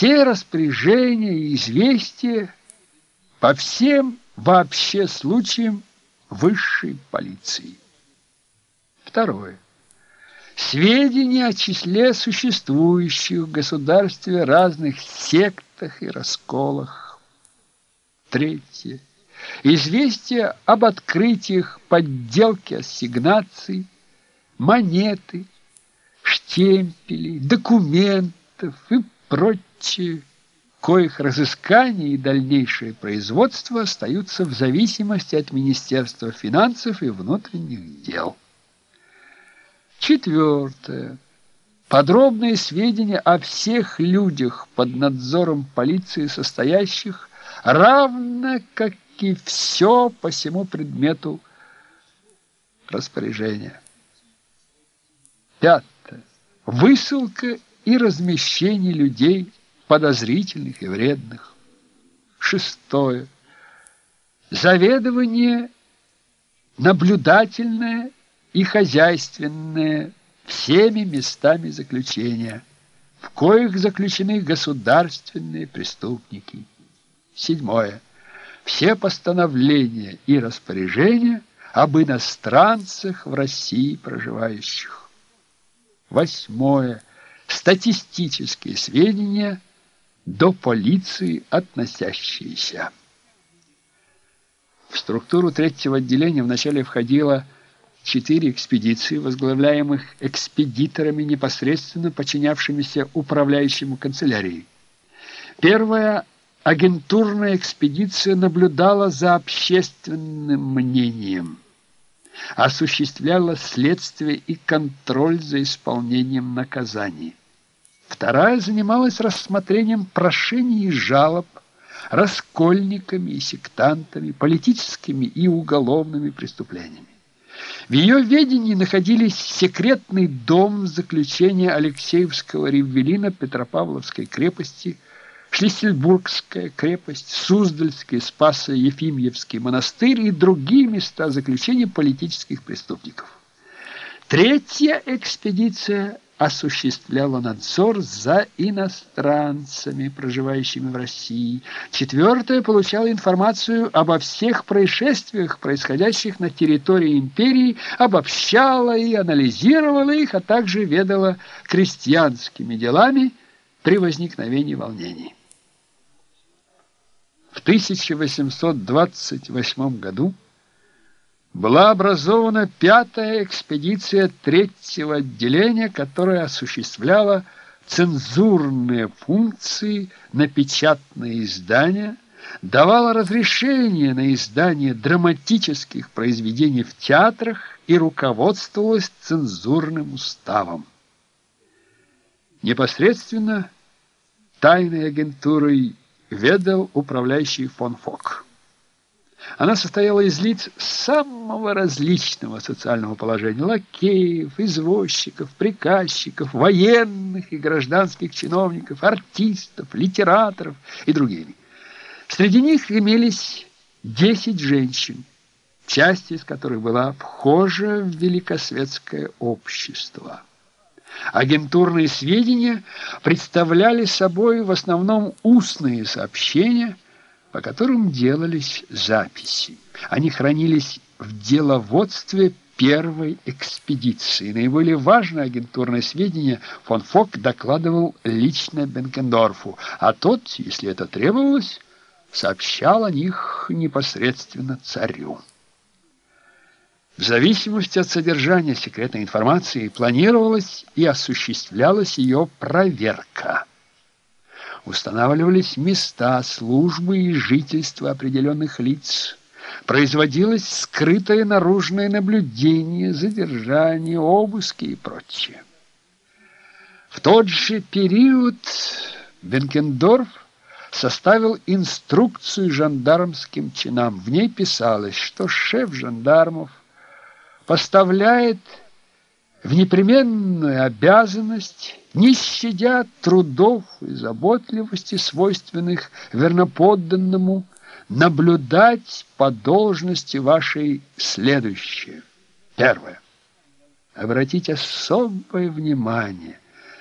все распоряжения и известия по всем вообще случаям высшей полиции. Второе. Сведения о числе существующих в государстве разных сектах и расколах. Третье. Известия об открытиях подделки ассигнаций, монеты, штемпелей, документов и прочее, коих разыскание и дальнейшее производство остаются в зависимости от Министерства финансов и внутренних дел. Четвертое. Подробные сведения о всех людях под надзором полиции состоящих, равно как и все по всему предмету распоряжения. Пятое. Высылка и размещение людей подозрительных и вредных. Шестое. Заведование наблюдательное и хозяйственное всеми местами заключения, в коих заключены государственные преступники. Седьмое. Все постановления и распоряжения об иностранцах в России проживающих. Восьмое. Статистические сведения до полиции относящиеся. В структуру третьего отделения вначале входило четыре экспедиции, возглавляемых экспедиторами, непосредственно подчинявшимися управляющему канцелярией. Первая агентурная экспедиция наблюдала за общественным мнением – осуществляла следствие и контроль за исполнением наказаний. Вторая занималась рассмотрением прошений и жалоб, раскольниками и сектантами, политическими и уголовными преступлениями. В ее ведении находились секретный дом заключения Алексеевского ревелина Петропавловской крепости – Шлиссельбургская крепость, Суздальский, Спасо-Ефимьевский монастырь и другие места заключения политических преступников. Третья экспедиция осуществляла надзор за иностранцами, проживающими в России. Четвертая получала информацию обо всех происшествиях, происходящих на территории империи, обобщала и анализировала их, а также ведала крестьянскими делами при возникновении волнений. В 1828 году была образована пятая экспедиция третьего отделения, которая осуществляла цензурные функции на печатные издания, давала разрешение на издание драматических произведений в театрах и руководствовалась цензурным уставом. Непосредственно тайной агентурой ведал управляющий фон Фок. Она состояла из лиц самого различного социального положения – лакеев, извозчиков, приказчиков, военных и гражданских чиновников, артистов, литераторов и другими. Среди них имелись 10 женщин, часть из которых была вхожа в великосветское общество. Агентурные сведения представляли собой в основном устные сообщения, по которым делались записи. Они хранились в деловодстве первой экспедиции. Наиболее важное агентурное сведения фон Фок докладывал лично Бенкендорфу, а тот, если это требовалось, сообщал о них непосредственно царю. В зависимости от содержания секретной информации планировалась и осуществлялась ее проверка. Устанавливались места, службы и жительства определенных лиц. Производилось скрытое наружное наблюдение, задержание, обыски и прочее. В тот же период Бенкендорф составил инструкцию жандармским чинам. В ней писалось, что шеф жандармов поставляет в непременную обязанность, не щадя трудов и заботливости, свойственных верноподданному, наблюдать по должности вашей следующее. Первое. Обратить особое внимание –